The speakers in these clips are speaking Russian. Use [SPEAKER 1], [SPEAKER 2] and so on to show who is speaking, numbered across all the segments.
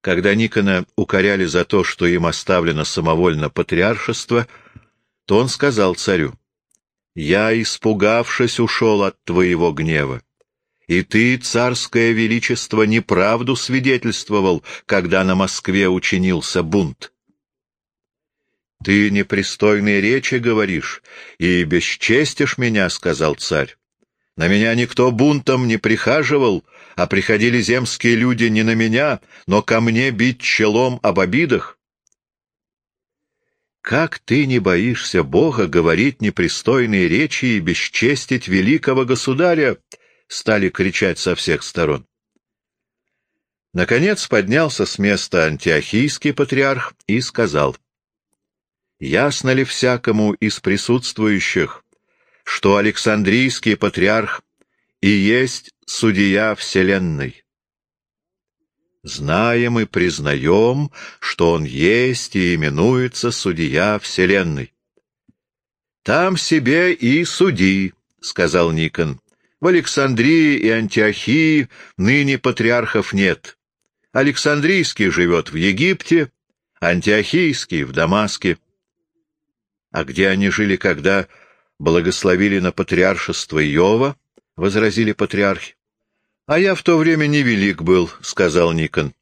[SPEAKER 1] Когда Никона укоряли за то, что им оставлено самовольно патриаршество, то он сказал царю, «Я, испугавшись, ушел от твоего гнева, и ты, царское величество, неправду свидетельствовал, когда на Москве учинился бунт. «Ты непристойные речи говоришь и бесчестишь меня», — сказал царь. «На меня никто бунтом не прихаживал, а приходили земские люди не на меня, но ко мне бить челом об обидах». «Как ты не боишься Бога говорить непристойные речи и бесчестить великого государя?» — стали кричать со всех сторон. Наконец поднялся с места антиохийский патриарх и сказал — Ясно ли всякому из присутствующих, что Александрийский патриарх и есть судья Вселенной? Знаем и признаем, что он есть и именуется судья Вселенной. «Там себе и суди», — сказал Никон. «В Александрии и Антиохии ныне патриархов нет. Александрийский живет в Египте, Антиохийский — в Дамаске. А где они жили, когда благословили на патриаршество Иова? — возразили патриархи. — А я в то время невелик был, — сказал Никон.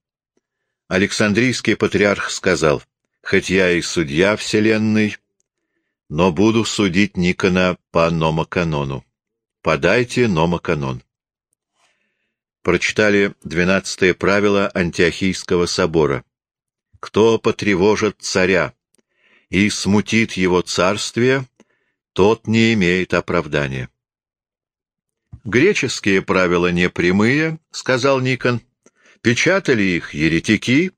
[SPEAKER 1] Александрийский патриарх сказал, — хоть я и судья вселенной, но буду судить Никона по номоканону. Подайте номоканон. Прочитали двенадцатое правило Антиохийского собора. Кто потревожит царя, и смутит его царствие, тот не имеет оправдания. «Греческие правила не прямые», — сказал Никон. «Печатали их еретики».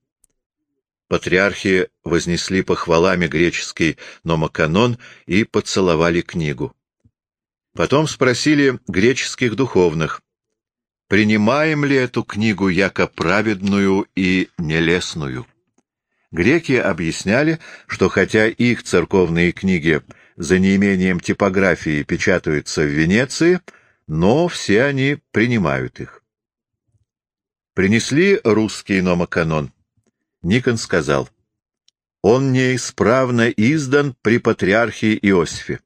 [SPEAKER 1] Патриархи вознесли похвалами греческий номоканон и поцеловали книгу. Потом спросили греческих духовных, принимаем ли эту книгу яко праведную и нелестную. Греки объясняли, что хотя их церковные книги за неимением типографии печатаются в Венеции, но все они принимают их. Принесли русский номоканон. Никон сказал, он неисправно издан при патриархе Иосифе.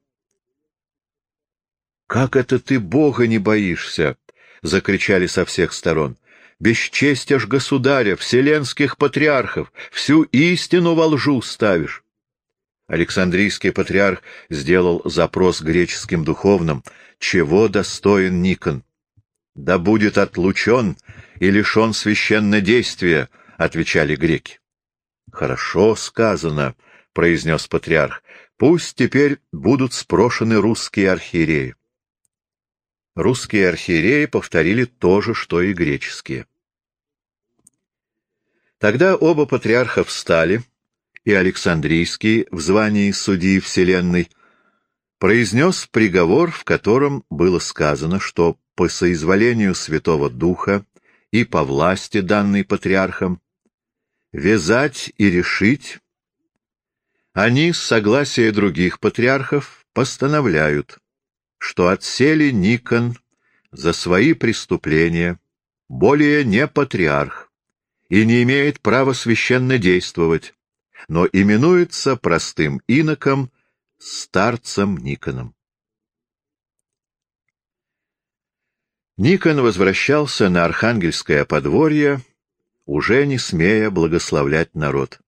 [SPEAKER 1] «Как это ты Бога не боишься?» — закричали со всех сторон бесчестишь государя, вселенских патриархов, всю истину во лжу ставишь. Александрийский патриарх сделал запрос греческим духовным, чего достоин Никон. «Да будет отлучен и лишен священнодействия», — отвечали греки. «Хорошо сказано», — произнес патриарх, — «пусть теперь будут спрошены русские архиереи». Русские архиереи повторили то же, что и греческие. Тогда оба патриарха встали, и Александрийский в звании судьи Вселенной произнес приговор, в котором было сказано, что по соизволению Святого Духа и по власти, данной патриархом, вязать и решить, они с согласия других патриархов постановляют что отсели Никон за свои преступления, более не патриарх и не имеет права священно действовать, но именуется простым иноком старцем Никоном. Никон возвращался на Архангельское подворье, уже не смея благословлять народ.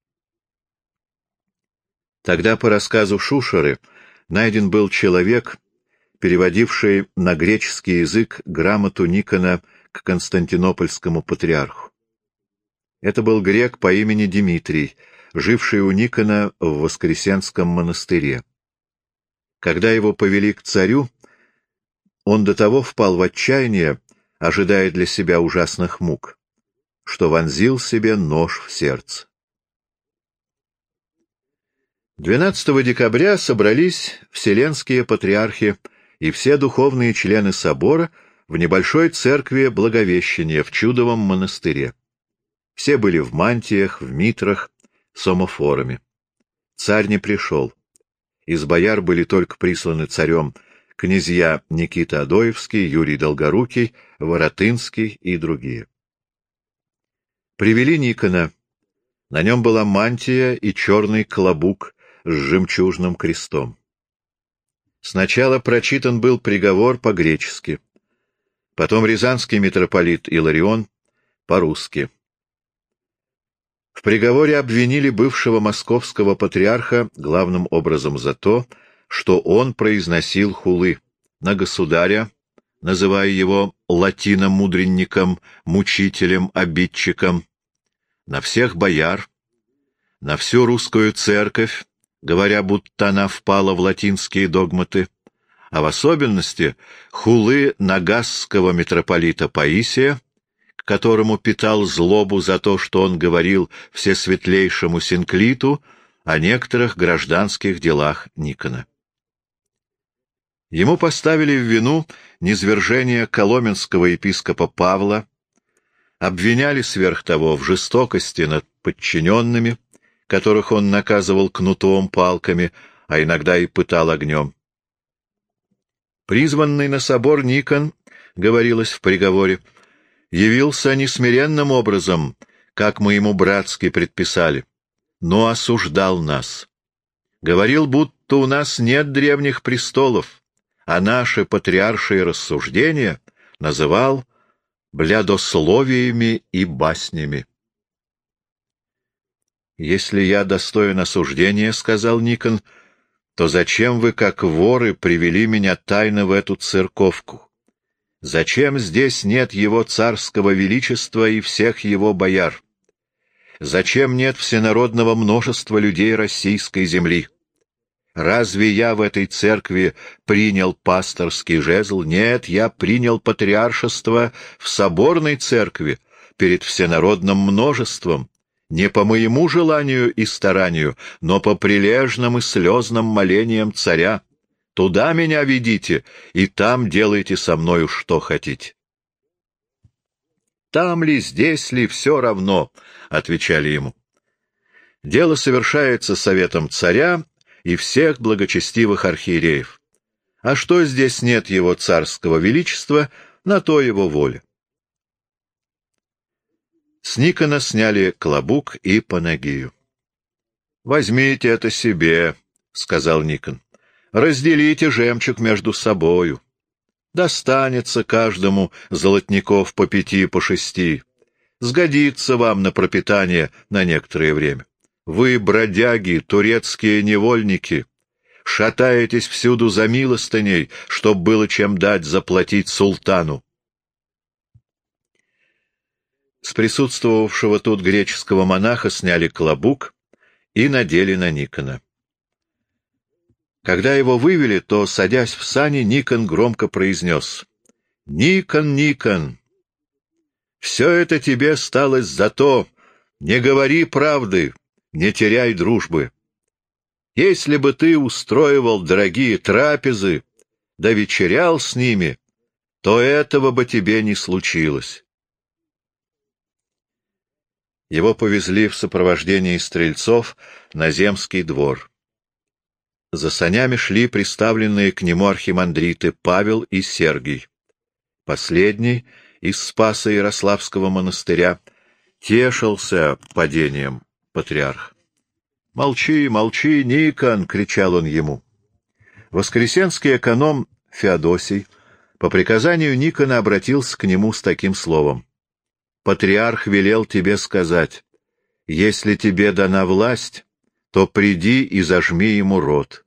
[SPEAKER 1] Тогда, по рассказу Шушеры, найден был человек, переводивший на греческий язык грамоту Никона к константинопольскому патриарху. Это был грек по имени Дмитрий, живший у Никона в Воскресенском монастыре. Когда его повели к царю, он до того впал в отчаяние, ожидая для себя ужасных мук, что вонзил себе нож в сердце. 12 декабря собрались вселенские патриархи и все духовные члены собора в небольшой церкви Благовещения в Чудовом монастыре. Все были в мантиях, в митрах, с омофорами. Царь не пришел. Из бояр были только присланы царем князья Никита Адоевский, Юрий Долгорукий, Воротынский и другие. Привели Никона, На нем была мантия и черный клобук с жемчужным крестом. Сначала прочитан был приговор по-гречески, потом рязанский митрополит Иларион по-русски. Приговоре обвинили бывшего московского патриарха главным образом за то, что он произносил хулы на государя, называя его латиномудренником, мучителем, обидчиком, на всех бояр, на всю русскую церковь, говоря, будто она впала в латинские догматы, а в особенности хулы нагасского митрополита Паисия, которому питал злобу за то, что он говорил всесветлейшему Синклиту о некоторых гражданских делах Никона. Ему поставили в вину низвержение коломенского епископа Павла, обвиняли сверх того в жестокости над подчиненными, которых он наказывал кнутом, палками, а иногда и пытал огнем. Призванный на собор Никон, говорилось в приговоре, явился несмиренным образом, как мы ему братски предписали, но осуждал нас. Говорил, будто у нас нет древних престолов, а наши патриаршие рассуждения называл блядословиями и баснями. «Если я достоин осуждения, — сказал Никон, — то зачем вы, как воры, привели меня тайно в эту церковку? Зачем здесь нет его царского величества и всех его бояр? Зачем нет всенародного множества людей российской земли?» Разве я в этой церкви принял пасторский жезл? Нет, я принял патриаршество в соборной церкви перед всенародным множеством, не по моему желанию и старанию, но по прилежным и слезным молениям царя. Туда меня ведите, и там делайте со мною что хотите. «Там ли, здесь ли, все равно», — отвечали ему. Дело совершается советом царя и всех благочестивых архиереев. А что здесь нет его царского величества, на то его воля. С Никона сняли клобук и панагию. — Возьмите это себе, — сказал Никон. — Разделите жемчуг между собою. Достанется каждому золотников по пяти, по шести. Сгодится вам на пропитание на некоторое время. Вы, бродяги, турецкие невольники, шатаетесь всюду за милостыней, чтоб было чем дать заплатить султану. С присутствовавшего тут греческого монаха сняли клобук и надели на Никона. Когда его вывели, то, садясь в сани, Никон громко произнес «Никон, Никон, все это тебе сталось за то, не говори правды, не теряй дружбы. Если бы ты устроивал дорогие трапезы, да вечерял с ними, то этого бы тебе не случилось. Его повезли в сопровождении стрельцов на земский двор. За санями шли приставленные к нему архимандриты Павел и Сергий. Последний из Спаса Ярославского монастыря тешился падением патриарх. «Молчи, молчи, Никон!» — кричал он ему. Воскресенский эконом Феодосий по приказанию Никона обратился к нему с таким словом. «Патриарх велел тебе сказать, если тебе дана власть, то приди и зажми ему рот».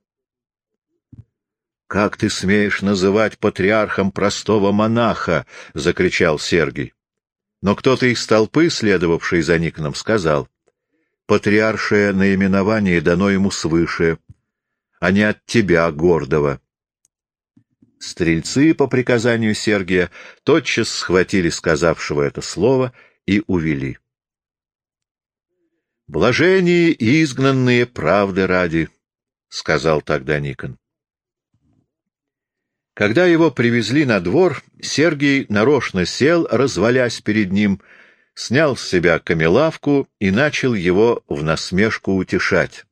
[SPEAKER 1] «Как ты смеешь называть патриархом простого монаха?» — закричал Сергий. Но кто-то из толпы, следовавший за Никоном, сказал, патриаршее наименование дано ему свыше, а не от тебя, гордого. Стрельцы, по приказанию Сергия, тотчас схватили сказавшего это слово и увели. «Блажение изгнанные правды ради», — сказал тогда Никон. Когда его привезли на двор, Сергий нарочно сел, развалясь перед ним, — снял с себя камелавку и начал его в насмешку утешать.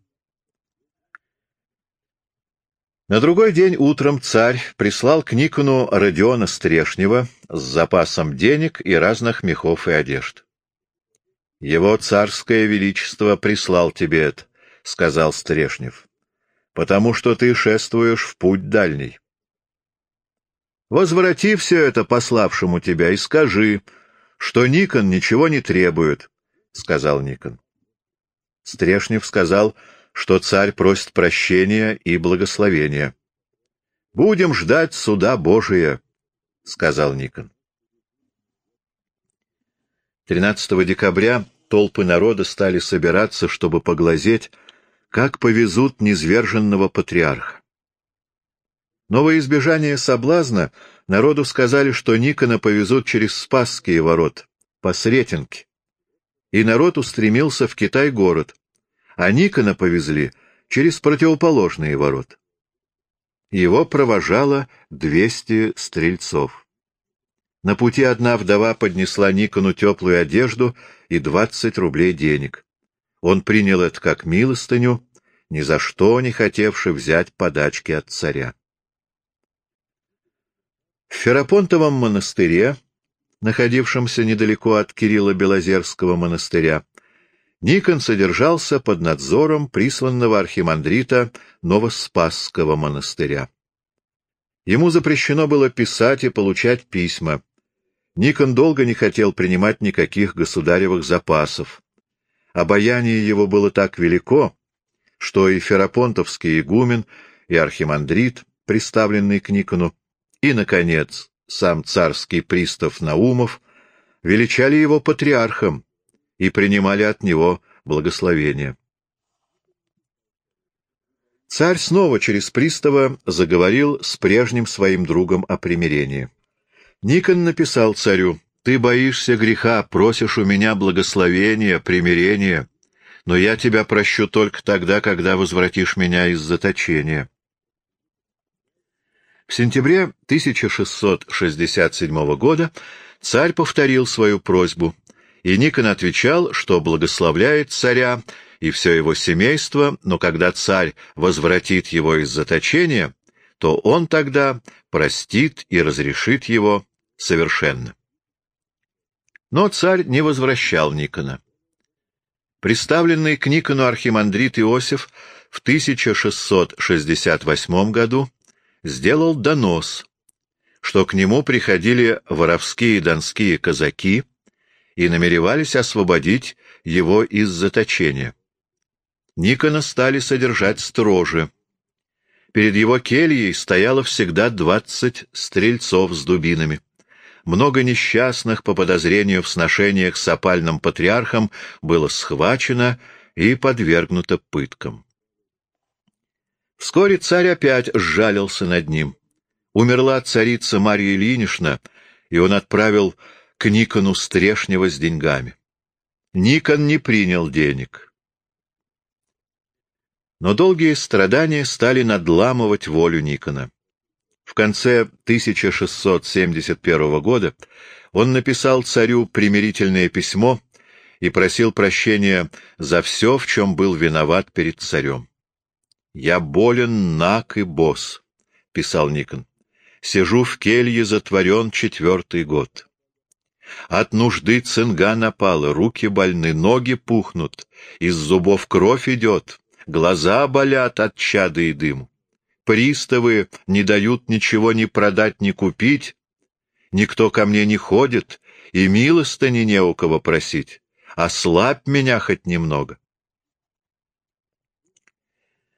[SPEAKER 1] На другой день утром царь прислал к Никону Родиона Стрешнева с запасом денег и разных мехов и одежд. — Его царское величество прислал тебе это, — сказал Стрешнев, — потому что ты шествуешь в путь дальний. Возврати все это пославшему тебя и скажи, что Никон ничего не требует, — сказал Никон. Стрешнев сказал, что царь просит прощения и благословения. — Будем ждать суда Божия, — сказал Никон. 13 декабря толпы народа стали собираться, чтобы поглазеть, как повезут низверженного патриарха. Но во избежание соблазна народу сказали, что Никона повезут через Спасские ворота, по Сретенке. И народ устремился в Китай-город, а Никона повезли через противоположные ворота. Его провожало двести стрельцов. На пути одна вдова поднесла Никону теплую одежду и двадцать рублей денег. Он принял это как милостыню, ни за что не хотевший взять подачки от царя. В Ферапонтовом монастыре, находившемся недалеко от Кирилла Белозерского монастыря, Никон содержался под надзором присланного архимандрита Новоспасского монастыря. Ему запрещено было писать и получать письма, Никон долго не хотел принимать никаких государевых запасов. Обаяние его было так велико, что и Ферапонтовский игумен, и архимандрит, приставленный к Никону, и, наконец, сам царский пристав Наумов величали его патриархом и принимали от него благословение. Царь снова через пристава заговорил с прежним своим другом о примирении. Никон написал царю, «Ты боишься греха, просишь у меня благословения, примирения, но я тебя прощу только тогда, когда возвратишь меня из заточения». В сентябре 1667 года царь повторил свою просьбу, и Никон отвечал, что благословляет царя и все его семейство, но когда царь возвратит его из заточения, то он тогда простит и разрешит его совершенно. Но царь не возвращал Никона. Представленный к Никону архимандрит Иосиф в 1668 году сделал донос, что к нему приходили воровские донские казаки и намеревались освободить его из заточения. Никона стали содержать строже. Перед его кельей стояло всегда двадцать стрельцов с дубинами. Много несчастных по подозрению в сношениях с опальным патриархом было схвачено и подвергнуто пыткам. Вскоре царь опять сжалился над ним. Умерла царица Марья Ильинична, и он отправил к Никону Стрешнева с деньгами. Никон не принял денег. Но долгие страдания стали надламывать волю Никона. В конце 1671 года он написал царю примирительное письмо и просил прощения за все, в чем был виноват перед царем. «Я болен, наг и босс», — писал Никон. «Сижу в келье, затворен четвертый год. От нужды цинга напала, руки больны, ноги пухнут, из зубов кровь идет, глаза болят от чады и дыму приставы не дают ничего ни продать, ни купить, никто ко мне не ходит, и милостыни не у кого просить. Ослабь меня хоть немного.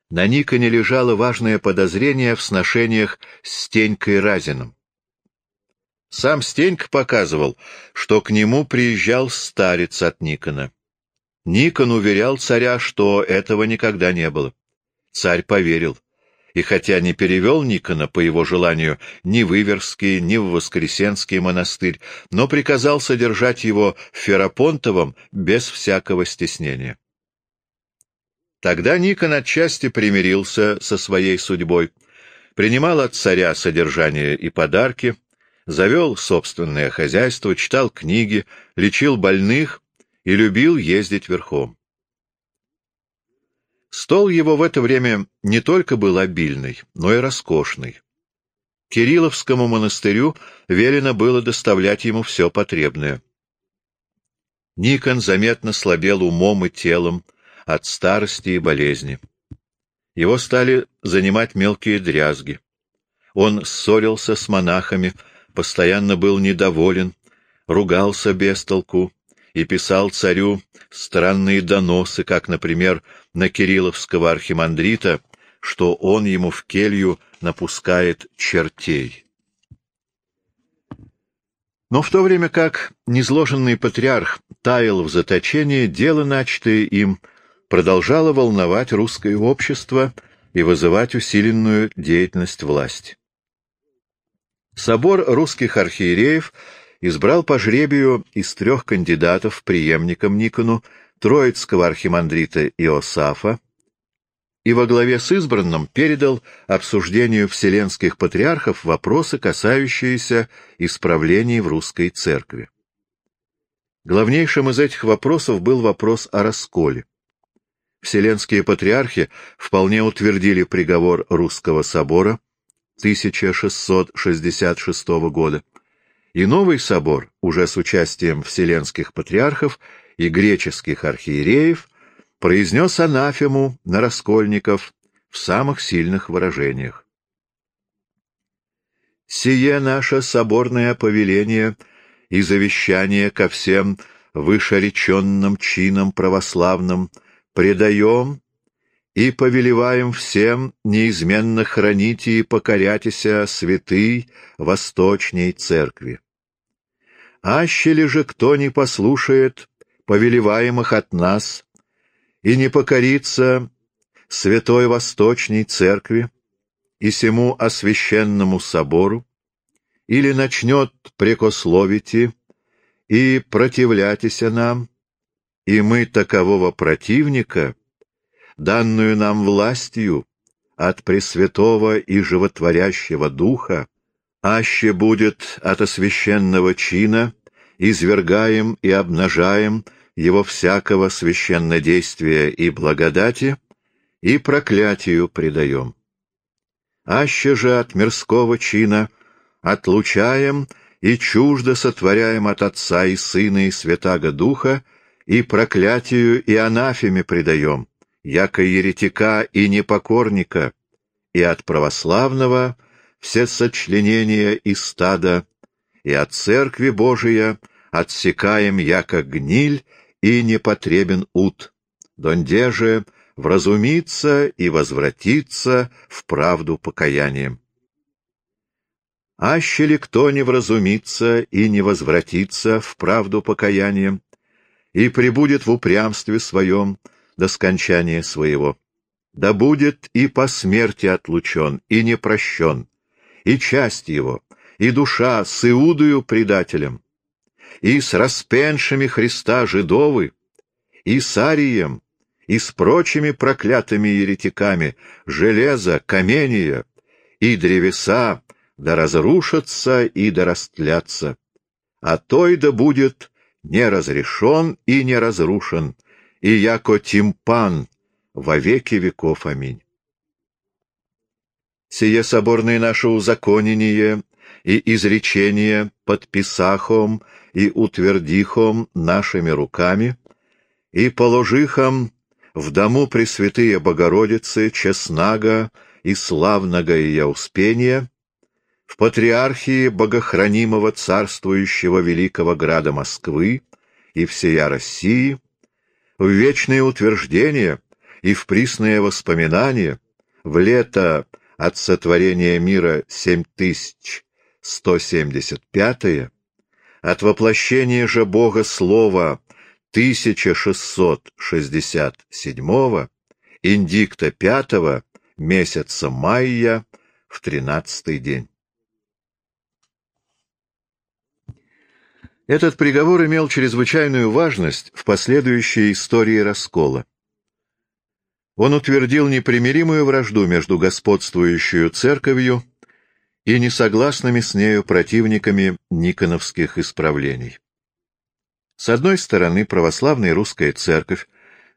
[SPEAKER 1] На Никоне лежало важное подозрение в сношениях с Стенькой Разиным. Сам Стенька показывал, что к нему приезжал старец от Никона. Никон уверял царя, что этого никогда не было. Царь поверил и хотя не перевел Никона по его желанию ни в Иверский, ни в Воскресенский монастырь, но приказал содержать его в Ферапонтовом без всякого стеснения. Тогда Никон отчасти примирился со своей судьбой, принимал от царя содержание и подарки, завел собственное хозяйство, читал книги, лечил больных и любил ездить верхом. Стол его в это время не только был обильный, но и роскошный. Кирилловскому монастырю велено было доставлять ему все потребное. Никон заметно слабел умом и телом от старости и болезни. Его стали занимать мелкие дрязги. Он ссорился с монахами, постоянно был недоволен, ругался без толку и писал царю странные доносы, как, например, на кирилловского архимандрита, что он ему в келью напускает чертей. Но в то время как незложенный патриарх таял в заточении, дело, начатое им, продолжало волновать русское общество и вызывать усиленную деятельность власти. Собор русских архиереев избрал по жребию из трех кандидатов преемником Никону троицкого архимандрита Иосафа, и во главе с избранным передал обсуждению вселенских патриархов вопросы, касающиеся исправлений в русской церкви. Главнейшим из этих вопросов был вопрос о расколе. Вселенские патриархи вполне утвердили приговор Русского собора 1666 года, и новый собор, уже с участием вселенских патриархов и греческих архиереев, произнес анафему на раскольников в самых сильных выражениях. «Сие наше соборное повеление и завещание ко всем вышереченным чинам православным предаем и повелеваем всем неизменно хранить и покорятися святый Восточней Церкви. Аще ли же кто не послушает повелеваемых от нас и не покориться Святой Восточней Церкви и сему освященному собору, или начнет прекословити и противлятися нам, и мы такового противника, данную нам властью от Пресвятого и Животворящего Духа, аще будет от освященного чина, извергаем и обнажаем его всякого священнодействия и благодати, и проклятию предаем. Аще же от мирского чина отлучаем и чуждо сотворяем от Отца и Сына и Святаго Духа, и проклятию и анафеме предаем, яко еретика и непокорника, и от православного все сочленения и стада, и от Церкви Божия отсекаем яко гниль и непотребен ут, донде же вразумиться и возвратиться в правду покаянием. Аще ли кто не вразумится и не возвратится в правду покаянием, и пребудет в упрямстве своем до скончания своего, да будет и по смерти отлучен, и не прощен, и часть его, и душа с Иудою предателем, и с распеншими Христа жидовы, и с Арием, и с прочими проклятыми еретиками, железо, камения и древеса, да разрушатся и да растлятся, а той да будет не разрешен и не разрушен, и яко тимпан во веки веков. Аминь. Сие соборное наше узаконение и изречение подписахом и утвердихом нашими руками, и положихом в дому Пресвятые Богородицы, честного и славного ее успения, в патриархии богохранимого царствующего великого града Москвы и всея России, в вечные утверждения и в присные воспоминания, в лето от сотворения мира 7175 от воплощения же Бога Слова 1667 индикта 5 месяца мая в тринадцатый день. Этот приговор имел чрезвычайную важность в последующей истории раскола. Он утвердил непримиримую вражду между господствующей церковью и несогласными с нею противниками никоновских исправлений. С одной стороны, православная русская церковь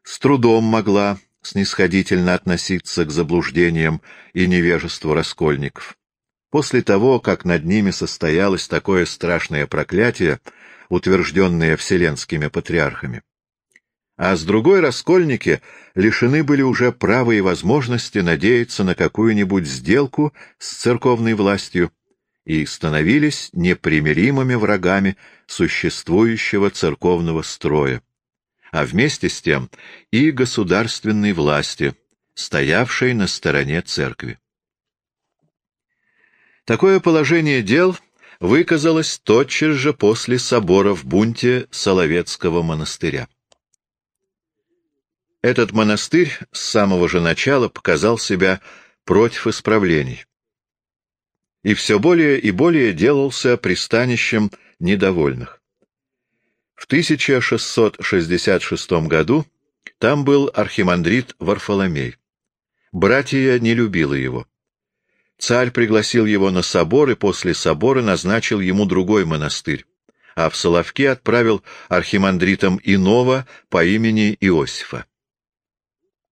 [SPEAKER 1] с трудом могла снисходительно относиться к заблуждениям и невежеству раскольников. После того, как над ними состоялось такое страшное проклятие, утвержденные вселенскими патриархами. А с другой раскольники лишены были уже права и возможности надеяться на какую-нибудь сделку с церковной властью и становились непримиримыми врагами существующего церковного строя, а вместе с тем и государственной власти, стоявшей на стороне церкви. Такое положение дел выказалось тотчас же после собора в бунте Соловецкого монастыря. Этот монастырь с самого же начала показал себя против исправлений и все более и более делался пристанищем недовольных. В 1666 году там был архимандрит Варфоломей. Братья не любила его. Царь пригласил его на собор и после собора назначил ему другой монастырь, а в Соловки отправил архимандритом иного по имени Иосифа.